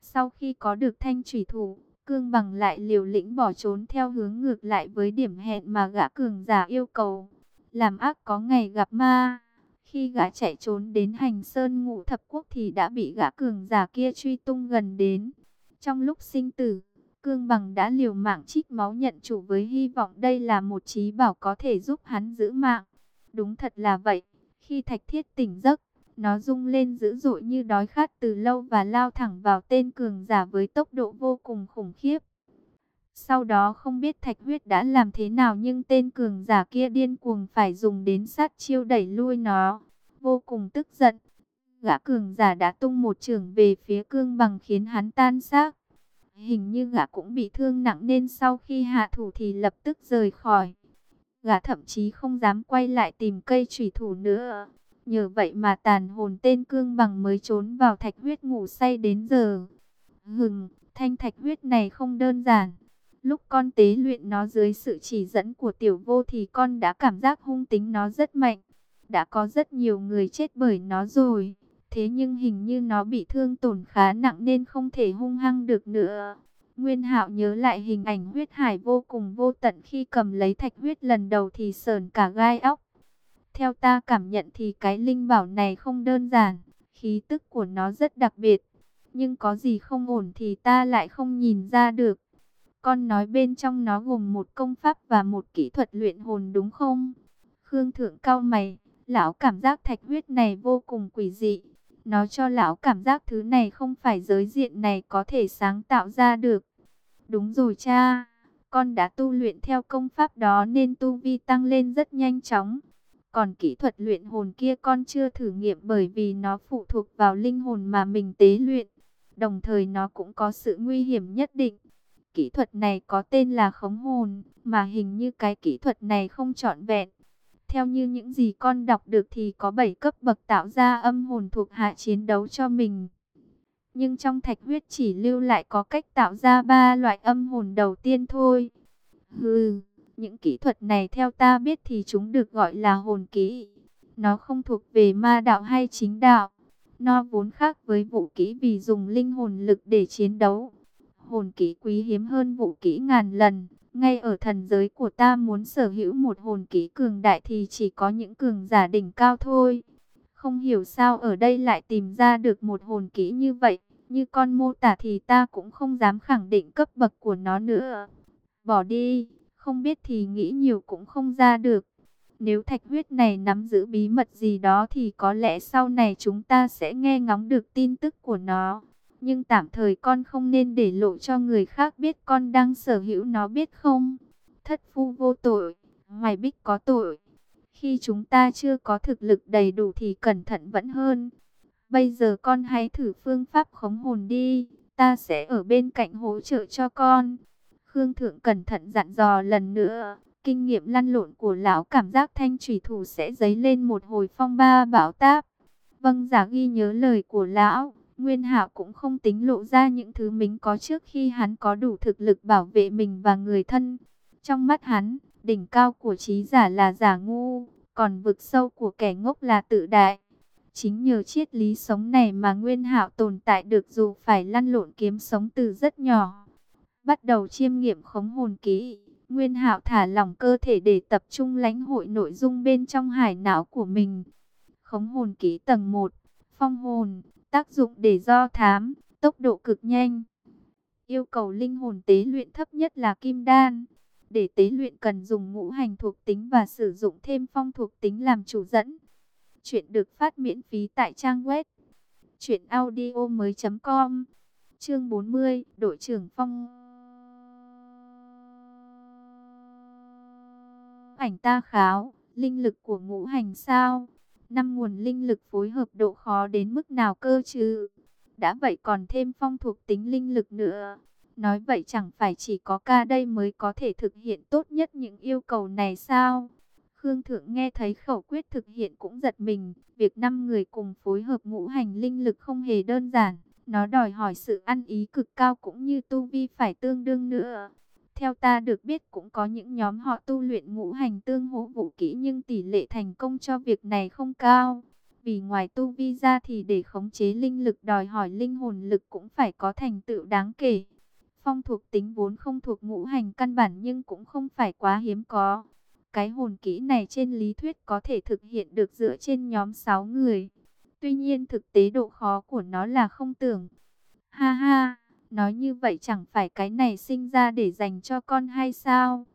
Sau khi có được thanh thủy thủ, Cương bằng lại liều lĩnh bỏ trốn theo hướng ngược lại với điểm hẹn mà gã cường giả yêu cầu. Làm ác có ngày gặp ma. Khi gã chạy trốn đến hành sơn ngũ thập quốc thì đã bị gã cường giả kia truy tung gần đến. Trong lúc sinh tử, Cương bằng đã liều mạng trích máu nhận chủ với hy vọng đây là một trí bảo có thể giúp hắn giữ mạng. Đúng thật là vậy, khi thạch thiết tỉnh giấc, nó rung lên dữ dội như đói khát từ lâu và lao thẳng vào tên cường giả với tốc độ vô cùng khủng khiếp. Sau đó không biết thạch huyết đã làm thế nào nhưng tên cường giả kia điên cuồng phải dùng đến sát chiêu đẩy lui nó. Vô cùng tức giận, gã cường giả đã tung một trường về phía cương bằng khiến hắn tan xác. Hình như gã cũng bị thương nặng nên sau khi hạ thủ thì lập tức rời khỏi. Gã thậm chí không dám quay lại tìm cây trùy thủ nữa. Nhờ vậy mà tàn hồn tên cương bằng mới trốn vào thạch huyết ngủ say đến giờ. Hừng, thanh thạch huyết này không đơn giản. Lúc con tế luyện nó dưới sự chỉ dẫn của tiểu vô thì con đã cảm giác hung tính nó rất mạnh. Đã có rất nhiều người chết bởi nó rồi. Thế nhưng hình như nó bị thương tổn khá nặng nên không thể hung hăng được nữa. Nguyên Hạo nhớ lại hình ảnh huyết hải vô cùng vô tận khi cầm lấy thạch huyết lần đầu thì sờn cả gai óc. Theo ta cảm nhận thì cái linh bảo này không đơn giản, khí tức của nó rất đặc biệt. Nhưng có gì không ổn thì ta lại không nhìn ra được. Con nói bên trong nó gồm một công pháp và một kỹ thuật luyện hồn đúng không? Khương Thượng cao mày, lão cảm giác thạch huyết này vô cùng quỷ dị. Nó cho lão cảm giác thứ này không phải giới diện này có thể sáng tạo ra được. Đúng rồi cha, con đã tu luyện theo công pháp đó nên tu vi tăng lên rất nhanh chóng. Còn kỹ thuật luyện hồn kia con chưa thử nghiệm bởi vì nó phụ thuộc vào linh hồn mà mình tế luyện. Đồng thời nó cũng có sự nguy hiểm nhất định. Kỹ thuật này có tên là khống hồn, mà hình như cái kỹ thuật này không trọn vẹn. Theo như những gì con đọc được thì có 7 cấp bậc tạo ra âm hồn thuộc hạ chiến đấu cho mình. Nhưng trong thạch huyết chỉ lưu lại có cách tạo ra ba loại âm hồn đầu tiên thôi. Hừ, những kỹ thuật này theo ta biết thì chúng được gọi là hồn kỹ. Nó không thuộc về ma đạo hay chính đạo. Nó vốn khác với vũ kỹ vì dùng linh hồn lực để chiến đấu. Hồn kỹ quý hiếm hơn vũ kỹ ngàn lần. Ngay ở thần giới của ta muốn sở hữu một hồn kỹ cường đại thì chỉ có những cường giả đỉnh cao thôi. Không hiểu sao ở đây lại tìm ra được một hồn kỹ như vậy. Như con mô tả thì ta cũng không dám khẳng định cấp bậc của nó nữa. Bỏ đi, không biết thì nghĩ nhiều cũng không ra được. Nếu thạch huyết này nắm giữ bí mật gì đó thì có lẽ sau này chúng ta sẽ nghe ngóng được tin tức của nó. Nhưng tạm thời con không nên để lộ cho người khác biết con đang sở hữu nó biết không? Thất phu vô tội, hoài bích có tội. Khi chúng ta chưa có thực lực đầy đủ thì cẩn thận vẫn hơn. Bây giờ con hãy thử phương pháp khống hồn đi, ta sẽ ở bên cạnh hỗ trợ cho con. Khương Thượng cẩn thận dặn dò lần nữa, kinh nghiệm lăn lộn của lão cảm giác thanh trùy thủ sẽ dấy lên một hồi phong ba bão táp. Vâng giả ghi nhớ lời của lão, Nguyên Hạo cũng không tính lộ ra những thứ mình có trước khi hắn có đủ thực lực bảo vệ mình và người thân. Trong mắt hắn, đỉnh cao của trí giả là giả ngu, còn vực sâu của kẻ ngốc là tự đại. Chính nhờ triết lý sống này mà Nguyên Hạo tồn tại được dù phải lăn lộn kiếm sống từ rất nhỏ. Bắt đầu chiêm nghiệm khống hồn kỹ, Nguyên Hạo thả lỏng cơ thể để tập trung lãnh hội nội dung bên trong hải não của mình. Khống hồn kỹ tầng 1, phong hồn, tác dụng để do thám, tốc độ cực nhanh. Yêu cầu linh hồn tế luyện thấp nhất là kim đan. Để tế luyện cần dùng ngũ hành thuộc tính và sử dụng thêm phong thuộc tính làm chủ dẫn. Chuyện được phát miễn phí tại trang web truyệnaudiomoi.com. Chương 40, đội trưởng Phong. Ảnh ta kháo, linh lực của ngũ hành sao? Năm nguồn linh lực phối hợp độ khó đến mức nào cơ chứ? Đã vậy còn thêm phong thuộc tính linh lực nữa. Nói vậy chẳng phải chỉ có ca đây mới có thể thực hiện tốt nhất những yêu cầu này sao? Khương Thượng nghe thấy khẩu quyết thực hiện cũng giật mình. Việc năm người cùng phối hợp ngũ hành linh lực không hề đơn giản. Nó đòi hỏi sự ăn ý cực cao cũng như tu vi phải tương đương nữa. Theo ta được biết cũng có những nhóm họ tu luyện ngũ hành tương hỗ vũ kỹ nhưng tỷ lệ thành công cho việc này không cao. Vì ngoài tu vi ra thì để khống chế linh lực đòi hỏi linh hồn lực cũng phải có thành tựu đáng kể. Phong thuộc tính vốn không thuộc ngũ hành căn bản nhưng cũng không phải quá hiếm có. Cái hồn kỹ này trên lý thuyết có thể thực hiện được dựa trên nhóm 6 người. Tuy nhiên thực tế độ khó của nó là không tưởng. Ha ha, nói như vậy chẳng phải cái này sinh ra để dành cho con hay sao?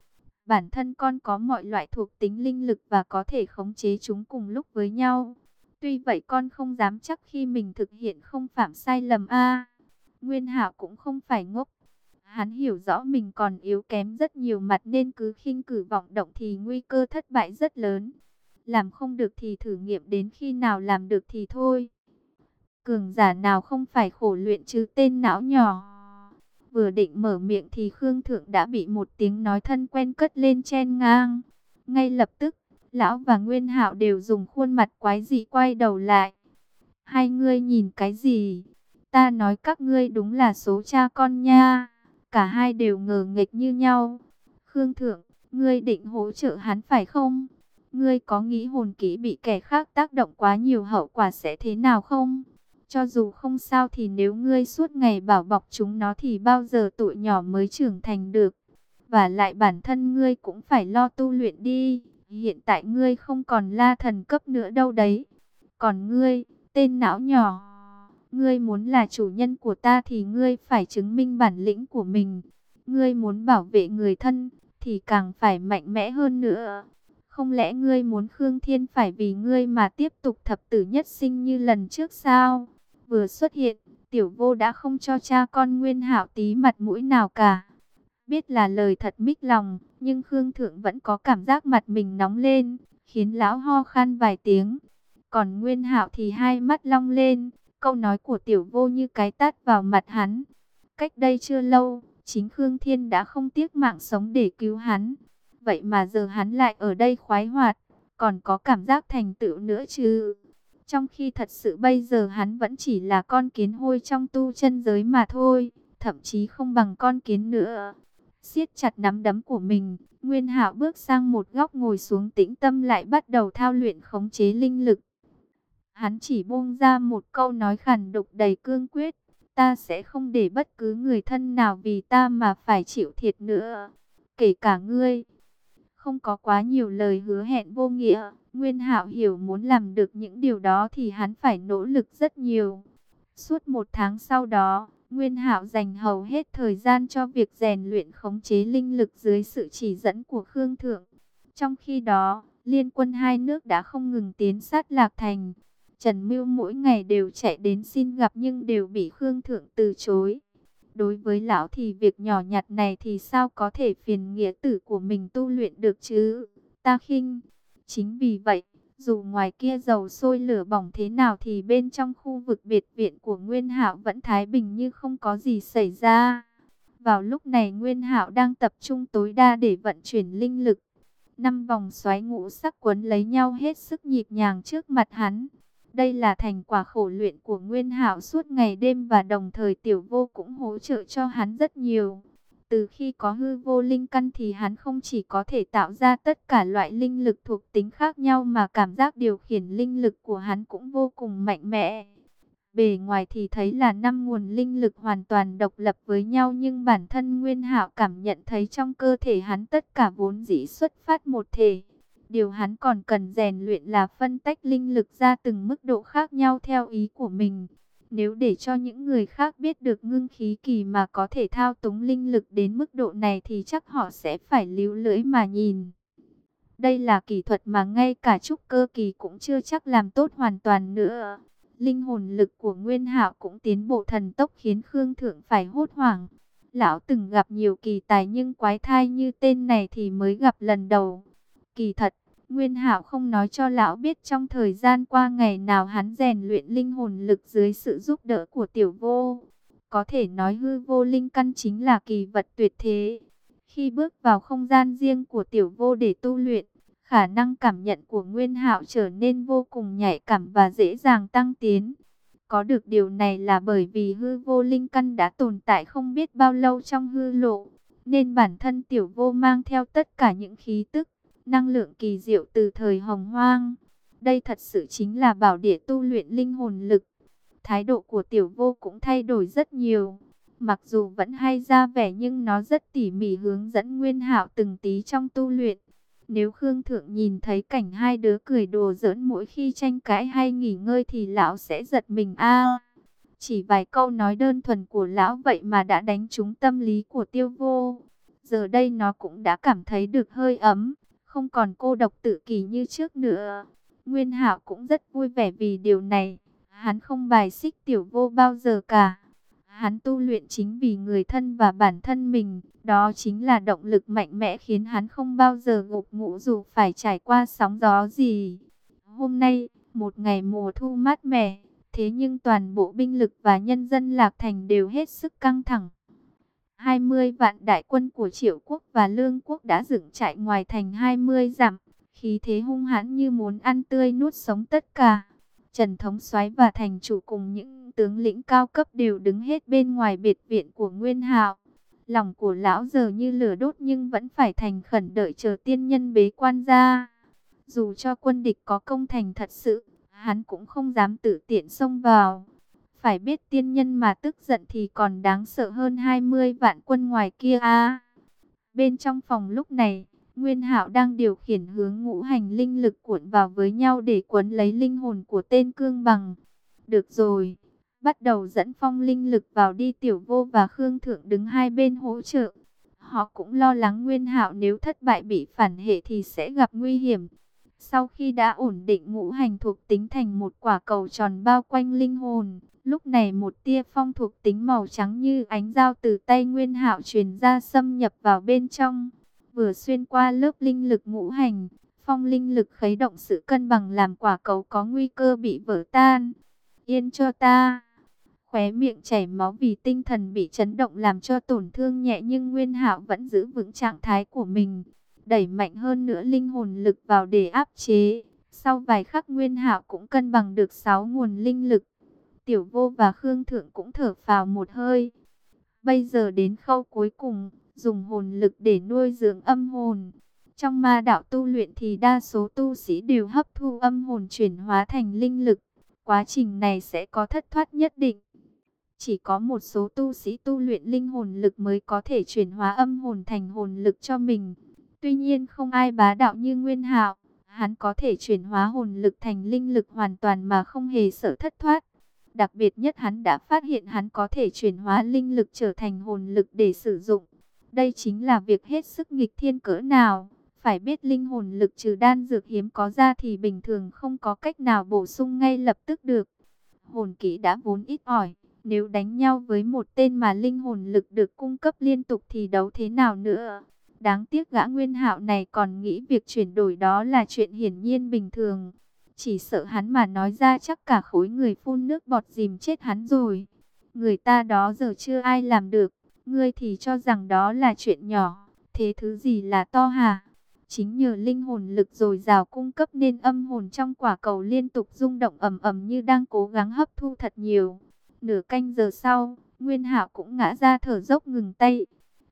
Bản thân con có mọi loại thuộc tính linh lực và có thể khống chế chúng cùng lúc với nhau. Tuy vậy con không dám chắc khi mình thực hiện không phạm sai lầm a. Nguyên Hạo cũng không phải ngốc, Hắn hiểu rõ mình còn yếu kém rất nhiều mặt nên cứ khinh cử vọng động thì nguy cơ thất bại rất lớn. Làm không được thì thử nghiệm đến khi nào làm được thì thôi. Cường giả nào không phải khổ luyện chứ tên não nhỏ. Vừa định mở miệng thì Khương Thượng đã bị một tiếng nói thân quen cất lên chen ngang. Ngay lập tức, lão và Nguyên Hạo đều dùng khuôn mặt quái dị quay đầu lại. Hai ngươi nhìn cái gì? Ta nói các ngươi đúng là số cha con nha. Cả hai đều ngờ nghịch như nhau. Khương Thượng, ngươi định hỗ trợ hắn phải không? Ngươi có nghĩ hồn kỹ bị kẻ khác tác động quá nhiều hậu quả sẽ thế nào không? Cho dù không sao thì nếu ngươi suốt ngày bảo bọc chúng nó thì bao giờ tụi nhỏ mới trưởng thành được. Và lại bản thân ngươi cũng phải lo tu luyện đi. Hiện tại ngươi không còn la thần cấp nữa đâu đấy. Còn ngươi, tên não nhỏ, ngươi muốn là chủ nhân của ta thì ngươi phải chứng minh bản lĩnh của mình. Ngươi muốn bảo vệ người thân thì càng phải mạnh mẽ hơn nữa. Không lẽ ngươi muốn Khương Thiên phải vì ngươi mà tiếp tục thập tử nhất sinh như lần trước sao? Vừa xuất hiện, tiểu vô đã không cho cha con Nguyên Hạo tí mặt mũi nào cả. Biết là lời thật mít lòng, nhưng Khương Thượng vẫn có cảm giác mặt mình nóng lên, khiến lão ho khan vài tiếng. Còn Nguyên Hạo thì hai mắt long lên, câu nói của tiểu vô như cái tát vào mặt hắn. Cách đây chưa lâu, chính Khương Thiên đã không tiếc mạng sống để cứu hắn. Vậy mà giờ hắn lại ở đây khoái hoạt, còn có cảm giác thành tựu nữa chứ. Trong khi thật sự bây giờ hắn vẫn chỉ là con kiến hôi trong tu chân giới mà thôi, thậm chí không bằng con kiến nữa siết chặt nắm đấm của mình. Nguyên Hạo bước sang một góc ngồi xuống tĩnh tâm lại bắt đầu thao luyện khống chế linh lực. Hắn chỉ buông ra một câu nói khàn đục đầy cương quyết. Ta sẽ không để bất cứ người thân nào vì ta mà phải chịu thiệt nữa. Kể cả ngươi. Không có quá nhiều lời hứa hẹn vô nghĩa. Nguyên Hạo hiểu muốn làm được những điều đó thì hắn phải nỗ lực rất nhiều. Suốt một tháng sau đó, Nguyên Hạo dành hầu hết thời gian cho việc rèn luyện khống chế linh lực dưới sự chỉ dẫn của Khương Thượng. Trong khi đó, liên quân hai nước đã không ngừng tiến sát Lạc Thành. Trần Mưu mỗi ngày đều chạy đến xin gặp nhưng đều bị Khương Thượng từ chối. Đối với lão thì việc nhỏ nhặt này thì sao có thể phiền nghĩa tử của mình tu luyện được chứ? Ta khinh. Chính vì vậy, dù ngoài kia dầu sôi lửa bỏng thế nào thì bên trong khu vực biệt viện của Nguyên Hạo vẫn thái bình như không có gì xảy ra. Vào lúc này Nguyên Hạo đang tập trung tối đa để vận chuyển linh lực. Năm vòng xoáy ngũ sắc quấn lấy nhau hết sức nhịp nhàng trước mặt hắn. Đây là thành quả khổ luyện của Nguyên Hạo suốt ngày đêm và đồng thời Tiểu Vô cũng hỗ trợ cho hắn rất nhiều. Từ khi có hư vô linh căn thì hắn không chỉ có thể tạo ra tất cả loại linh lực thuộc tính khác nhau mà cảm giác điều khiển linh lực của hắn cũng vô cùng mạnh mẽ. Bề ngoài thì thấy là năm nguồn linh lực hoàn toàn độc lập với nhau nhưng bản thân Nguyên Hạo cảm nhận thấy trong cơ thể hắn tất cả vốn dĩ xuất phát một thể. Điều hắn còn cần rèn luyện là phân tách linh lực ra từng mức độ khác nhau theo ý của mình. Nếu để cho những người khác biết được ngưng khí kỳ mà có thể thao túng linh lực đến mức độ này thì chắc họ sẽ phải líu lưỡi mà nhìn. Đây là kỹ thuật mà ngay cả trúc cơ kỳ cũng chưa chắc làm tốt hoàn toàn nữa. Linh hồn lực của Nguyên Hạo cũng tiến bộ thần tốc khiến Khương Thượng phải hốt hoảng. Lão từng gặp nhiều kỳ tài nhưng quái thai như tên này thì mới gặp lần đầu. Kỳ thật, Nguyên Hạo không nói cho lão biết trong thời gian qua ngày nào hắn rèn luyện linh hồn lực dưới sự giúp đỡ của tiểu vô. Có thể nói hư vô linh căn chính là kỳ vật tuyệt thế. Khi bước vào không gian riêng của tiểu vô để tu luyện, khả năng cảm nhận của Nguyên Hạo trở nên vô cùng nhạy cảm và dễ dàng tăng tiến. Có được điều này là bởi vì hư vô linh căn đã tồn tại không biết bao lâu trong hư lộ, nên bản thân tiểu vô mang theo tất cả những khí tức năng lượng kỳ diệu từ thời hồng hoang. Đây thật sự chính là bảo địa tu luyện linh hồn lực. Thái độ của tiểu vô cũng thay đổi rất nhiều. Mặc dù vẫn hay ra vẻ nhưng nó rất tỉ mỉ hướng dẫn Nguyên Hạo từng tí trong tu luyện. Nếu Khương Thượng nhìn thấy cảnh hai đứa cười đùa giỡn mỗi khi tranh cãi hay nghỉ ngơi thì lão sẽ giật mình a. chỉ vài câu nói đơn thuần của lão vậy mà đã đánh trúng tâm lý của tiêu vô. Giờ đây nó cũng đã cảm thấy được hơi ấm không còn cô độc tự kỷ như trước nữa. Nguyên Hạo cũng rất vui vẻ vì điều này, hắn không bài xích tiểu vô bao giờ cả. Hắn tu luyện chính vì người thân và bản thân mình, đó chính là động lực mạnh mẽ khiến hắn không bao giờ gục ngủ dù phải trải qua sóng gió gì. Hôm nay, một ngày mùa thu mát mẻ, thế nhưng toàn bộ binh lực và nhân dân Lạc Thành đều hết sức căng thẳng. 20 vạn đại quân của Triệu quốc và Lương quốc đã dựng trại ngoài thành 20 dặm, khí thế hung hãn như muốn ăn tươi nuốt sống tất cả. Trần Thống soái và thành chủ cùng những tướng lĩnh cao cấp đều đứng hết bên ngoài biệt viện của Nguyên Hạo. Lòng của lão giờ như lửa đốt nhưng vẫn phải thành khẩn đợi chờ tiên nhân bế quan ra. Dù cho quân địch có công thành thật sự, hắn cũng không dám tự tiện xông vào. Phải biết tiên nhân mà tức giận thì còn đáng sợ hơn 20 vạn quân ngoài kia a. bên trong phòng lúc này, Nguyên Hạo đang điều khiển hướng ngũ hành linh lực cuộn vào với nhau để quấn lấy linh hồn của tên cương bằng. Được rồi, bắt đầu dẫn phong linh lực vào đi tiểu vô và Khương Thượng đứng hai bên hỗ trợ. Họ cũng lo lắng Nguyên Hạo nếu thất bại bị phản hệ thì sẽ gặp nguy hiểm. Sau khi đã ổn định ngũ hành thuộc tính thành một quả cầu tròn bao quanh linh hồn, lúc này một tia phong thuộc tính màu trắng như ánh dao từ tay Nguyên Hạo truyền ra xâm nhập vào bên trong, vừa xuyên qua lớp linh lực ngũ hành, phong linh lực khấy động sự cân bằng làm quả cầu có nguy cơ bị vỡ tan. Yên cho ta. Khóe miệng chảy máu vì tinh thần bị chấn động làm cho tổn thương nhẹ nhưng Nguyên Hạo vẫn giữ vững trạng thái của mình đẩy mạnh hơn nữa linh hồn lực vào để áp chế. Sau vài khắc Nguyên Hạo cũng cân bằng được 6 nguồn linh lực. Tiểu Vô và Khương Thượng cũng thở phào một hơi. Bây giờ đến khâu cuối cùng, dùng hồn lực để nuôi dưỡng âm hồn. Trong ma đạo tu luyện thì đa số tu sĩ đều hấp thu âm hồn chuyển hóa thành linh lực. Quá trình này sẽ có thất thoát nhất định. Chỉ có một số tu sĩ tu luyện linh hồn lực mới có thể chuyển hóa âm hồn thành hồn lực cho mình. Tuy nhiên không ai bá đạo như Nguyên Hạo, hắn có thể chuyển hóa hồn lực thành linh lực hoàn toàn mà không hề sợ thất thoát. Đặc biệt nhất hắn đã phát hiện hắn có thể chuyển hóa linh lực trở thành hồn lực để sử dụng. Đây chính là việc hết sức nghịch thiên cỡ nào. Phải biết linh hồn lực trừ đan dược hiếm có ra thì bình thường không có cách nào bổ sung ngay lập tức được. Hồn kỹ đã vốn ít ỏi. Nếu đánh nhau với một tên mà linh hồn lực được cung cấp liên tục thì đấu thế nào nữa? Đáng tiếc gã nguyên hạo này còn nghĩ việc chuyển đổi đó là chuyện hiển nhiên bình thường. Chỉ sợ hắn mà nói ra chắc cả khối người phun nước bọt dìm chết hắn rồi. Người ta đó giờ chưa ai làm được. Ngươi thì cho rằng đó là chuyện nhỏ. Thế thứ gì là to hả? Chính nhờ linh hồn lực dồi dào cung cấp nên âm hồn trong quả cầu liên tục rung động ầm ầm như đang cố gắng hấp thu thật nhiều. Nửa canh giờ sau, Nguyên Hạo cũng ngã ra thở dốc ngừng tay.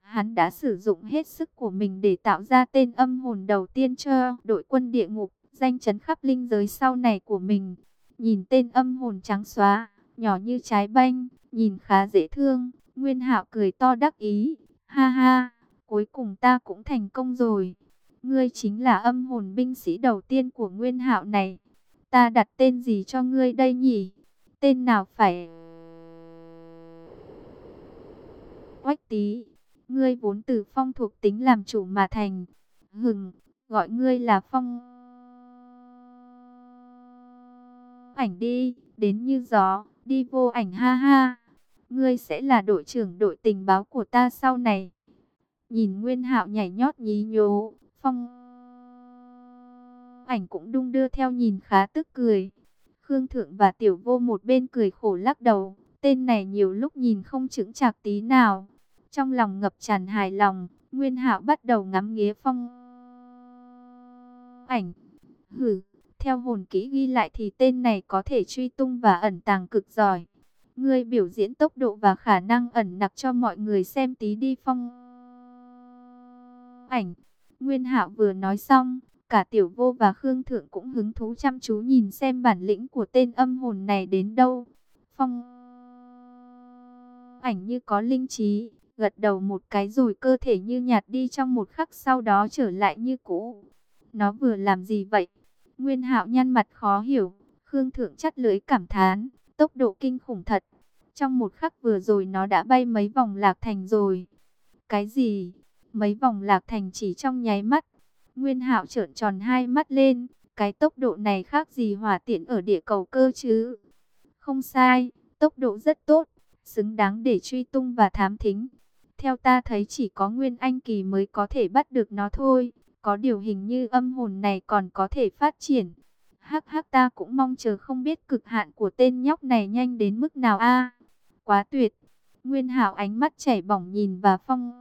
Hắn đã sử dụng hết sức của mình để tạo ra tên âm hồn đầu tiên cho đội quân địa ngục, danh chấn khắp linh giới sau này của mình. Nhìn tên âm hồn trắng xóa, nhỏ như trái banh, nhìn khá dễ thương. Nguyên Hạo cười to đắc ý, ha ha, cuối cùng ta cũng thành công rồi. Ngươi chính là âm hồn binh sĩ đầu tiên của Nguyên Hạo này. Ta đặt tên gì cho ngươi đây nhỉ? Tên nào phải... Oách tí, Ngươi vốn từ phong thuộc tính làm chủ mà thành. Hừng, gọi ngươi là phong... Ảnh đi, đến như gió, đi vô ảnh ha ha. Ngươi sẽ là đội trưởng đội tình báo của ta sau này. Nhìn Nguyên Hạo nhảy nhót nhí nhố, phong... Ảnh cũng đung đưa theo nhìn khá tức cười. Khương Thượng và Tiểu Vô một bên cười khổ lắc đầu. Tên này nhiều lúc nhìn không chững chạc tí nào. Trong lòng ngập tràn hài lòng, Nguyên Hạo bắt đầu ngắm nghía phong ảnh. Hử, theo hồn kỹ ghi lại thì tên này có thể truy tung và ẩn tàng cực giỏi. Ngươi biểu diễn tốc độ và khả năng ẩn nặc cho mọi người xem tí đi phong ảnh. Nguyên Hạo vừa nói xong, cả Tiểu Vô và Khương Thượng cũng hứng thú chăm chú nhìn xem bản lĩnh của tên âm hồn này đến đâu. Phong ảnh như có linh trí, gật đầu một cái rồi cơ thể như nhạt đi trong một khắc sau đó trở lại như cũ. Nó vừa làm gì vậy? Nguyên hạo nhăn mặt khó hiểu, Khương Thượng chắt lưỡi cảm thán, tốc độ kinh khủng thật. Trong một khắc vừa rồi nó đã bay mấy vòng lạc thành rồi. Cái gì? Mấy vòng lạc thành chỉ trong nháy mắt. Nguyên hạo trợn tròn hai mắt lên, cái tốc độ này khác gì hỏa tiện ở địa cầu cơ chứ? Không sai, tốc độ rất tốt, xứng đáng để truy tung và thám thính. Theo ta thấy chỉ có Nguyên Anh Kỳ mới có thể bắt được nó thôi. Có điều hình như âm hồn này còn có thể phát triển. Hắc hắc, ta cũng mong chờ không biết cực hạn của tên nhóc này nhanh đến mức nào a. quá tuyệt. Nguyên Hạo ánh mắt chảy bỏng nhìn và phong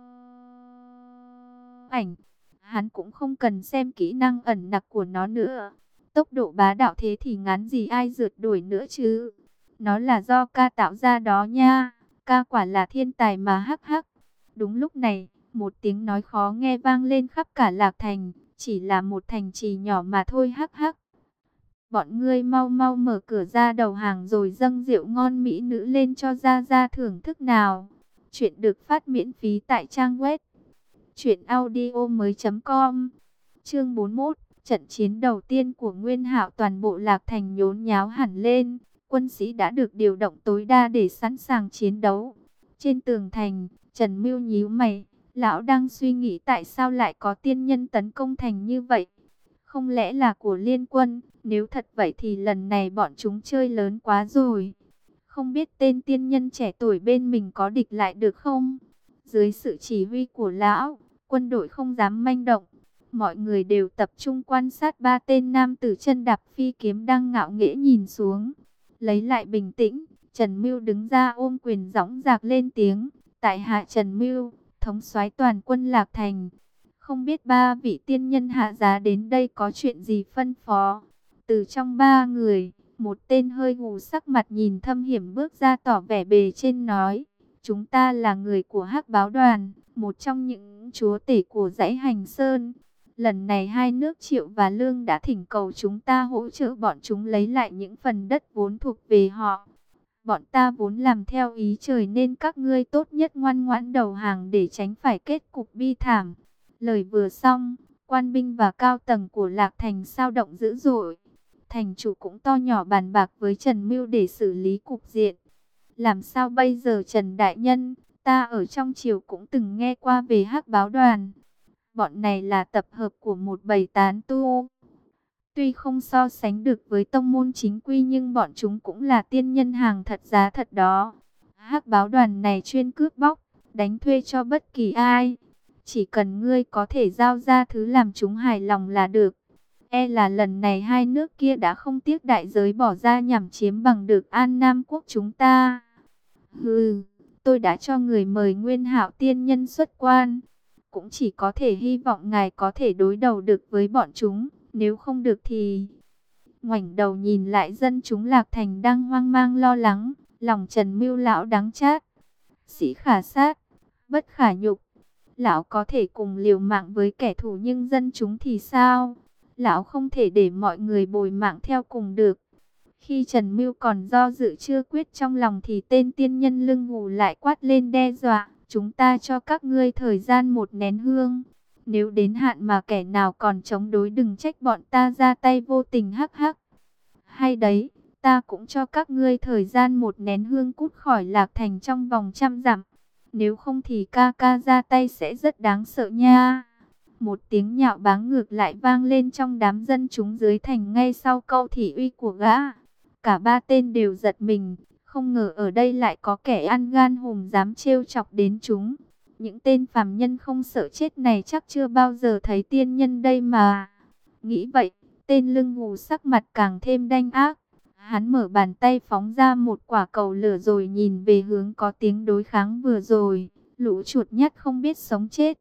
ảnh. Hắn cũng không cần xem kỹ năng ẩn nặc của nó nữa. Tốc độ bá đạo thế thì ngắn gì ai rượt đuổi nữa chứ. Nó là do ca tạo ra đó nha. Ca quả là thiên tài mà hắc hắc. Đúng lúc này, một tiếng nói khó nghe vang lên khắp cả lạc thành. Chỉ là một thành trì nhỏ mà thôi hắc hắc. Bọn ngươi mau mau mở cửa ra đầu hàng rồi dâng rượu ngon mỹ nữ lên cho ra ra thưởng thức nào. Chuyện được phát miễn phí tại trang web truyệnaudiomoi.com. Chương 41, trận chiến đầu tiên của Nguyên Hạo toàn bộ Lạc Thành nhốn nháo hẳn lên, quân sĩ đã được điều động tối đa để sẵn sàng chiến đấu. Trên tường thành, Trần Mưu nhíu mày, lão đang suy nghĩ tại sao lại có tiên nhân tấn công thành như vậy. Không lẽ là của liên quân, nếu thật vậy thì lần này bọn chúng chơi lớn quá rồi. Không biết tên tiên nhân trẻ tuổi bên mình có địch lại được không? Dưới sự chỉ huy của lão, quân đội không dám manh động. Mọi người đều tập trung quan sát ba tên nam tử chân đạp phi kiếm đang ngạo nghễ nhìn xuống. Lấy lại bình tĩnh, Trần Mưu đứng ra ôm quyền gióng giạc lên tiếng. Tại hạ Trần Mưu, thống soái toàn quân Lạc Thành. Không biết ba vị tiên nhân hạ giá đến đây có chuyện gì phân phó. Từ trong ba người, một tên hơi gù sắc mặt nhìn thâm hiểm bước ra tỏ vẻ bề trên nói. Chúng ta là người của hắc báo đoàn, một trong những chúa tể của dãy hành sơn. Lần này hai nước triệu và lương đã thỉnh cầu chúng ta hỗ trợ bọn chúng lấy lại những phần đất vốn thuộc về họ. Bọn ta vốn làm theo ý trời nên các ngươi tốt nhất ngoan ngoãn đầu hàng để tránh phải kết cục bi thảm. Lời vừa xong, quan binh và cao tầng của Lạc Thành sao động dữ dội. Thành chủ cũng to nhỏ bàn bạc với Trần Mưu để xử lý cục diện. Làm sao bây giờ Trần Đại Nhân, ta ở trong triều cũng từng nghe qua về hắc báo đoàn. Bọn này là tập hợp của một bầy tán tu. Tuy không so sánh được với tông môn chính quy nhưng bọn chúng cũng là tiên nhân hàng thật giá thật đó. hắc báo đoàn này chuyên cướp bóc, đánh thuê cho bất kỳ ai. Chỉ cần ngươi có thể giao ra thứ làm chúng hài lòng là được. E là lần này hai nước kia đã không tiếc đại giới bỏ ra nhằm chiếm bằng được An Nam quốc chúng ta. Hừ, tôi đã cho người mời Nguyên Hạo tiên nhân xuất quan. Cũng chỉ có thể hy vọng ngài có thể đối đầu được với bọn chúng. Nếu không được thì... Ngoảnh đầu nhìn lại dân chúng Lạc Thành đang hoang mang lo lắng. Lòng Trần Mưu Lão đáng chát. Sĩ khả sát, bất khả nhục. Lão có thể cùng liều mạng với kẻ thù nhưng dân chúng thì sao? Lão không thể để mọi người bồi mạng theo cùng được. Khi Trần Mưu còn do dự chưa quyết trong lòng thì tên tiên nhân lưng ngủ lại quát lên đe dọa. Chúng ta cho các ngươi thời gian một nén hương. Nếu đến hạn mà kẻ nào còn chống đối đừng trách bọn ta ra tay vô tình hắc hắc. Hay đấy, ta cũng cho các ngươi thời gian một nén hương cút khỏi lạc thành trong vòng trăm dặm. Nếu không thì ca ca ra tay sẽ rất đáng sợ nha. Một tiếng nhạo báng ngược lại vang lên trong đám dân chúng dưới thành ngay sau câu thị uy của gã. Cả ba tên đều giật mình, không ngờ ở đây lại có kẻ ăn gan hùm dám trêu chọc đến chúng. Những tên phàm nhân không sợ chết này chắc chưa bao giờ thấy tiên nhân đây mà. Nghĩ vậy, tên lưng hù sắc mặt càng thêm đanh ác. Hắn mở bàn tay phóng ra một quả cầu lửa rồi nhìn về hướng có tiếng đối kháng vừa rồi. Lũ chuột nhắt không biết sống chết.